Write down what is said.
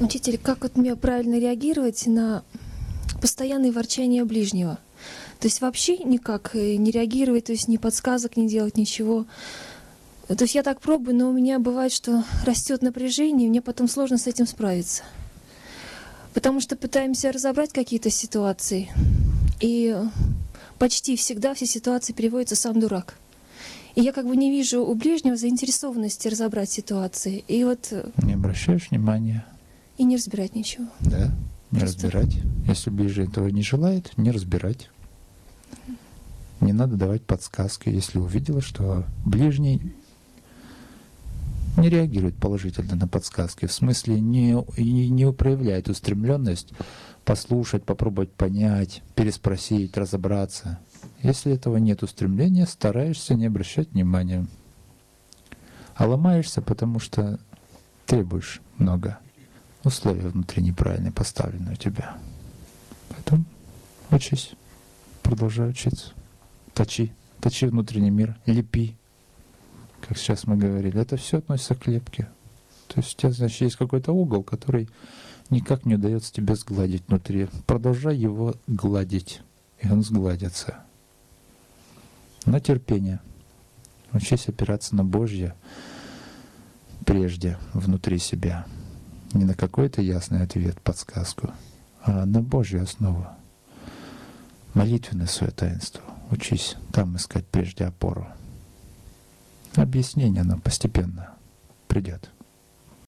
Учитель, как вот мне правильно реагировать на постоянное ворчание ближнего? То есть вообще никак э, не реагировать, то есть ни подсказок не делать, ничего. То есть я так пробую, но у меня бывает, что растет напряжение, и мне потом сложно с этим справиться. Потому что пытаемся разобрать какие-то ситуации, и почти всегда все ситуации переводятся «сам дурак». И я как бы не вижу у ближнего заинтересованности разобрать ситуации. И вот... э, Не обращаешь внимания, И не разбирать ничего. да? Не Просто- разбирать. Если ближе этого не желает, не разбирать. Не надо давать подсказки, если увидела, что ближний не реагирует положительно на подсказки, в смысле не, и не проявляет устремленность послушать, попробовать понять, переспросить, разобраться. Если этого нет устремления, стараешься не обращать внимания. А ломаешься, потому что требуешь много. Условия внутри неправильно поставлены у тебя. Поэтому учись, продолжай учиться. Точи, точи внутренний мир, лепи, как сейчас мы говорили. Это все относится к лепке. То есть у тебя, значит, есть какой-то угол, который никак не удается тебе сгладить внутри. Продолжай его гладить, и он сгладится. На терпение. Учись опираться на Божье прежде внутри себя. Не на какой-то ясный ответ, подсказку, а на Божью основу. Молитвенное свое таинство. Учись там искать прежде опору. Объяснение нам постепенно придет.